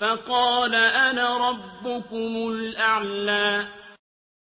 فَقَالَ أَنَا رَبُّكُمُ الْأَعْلَىٰ.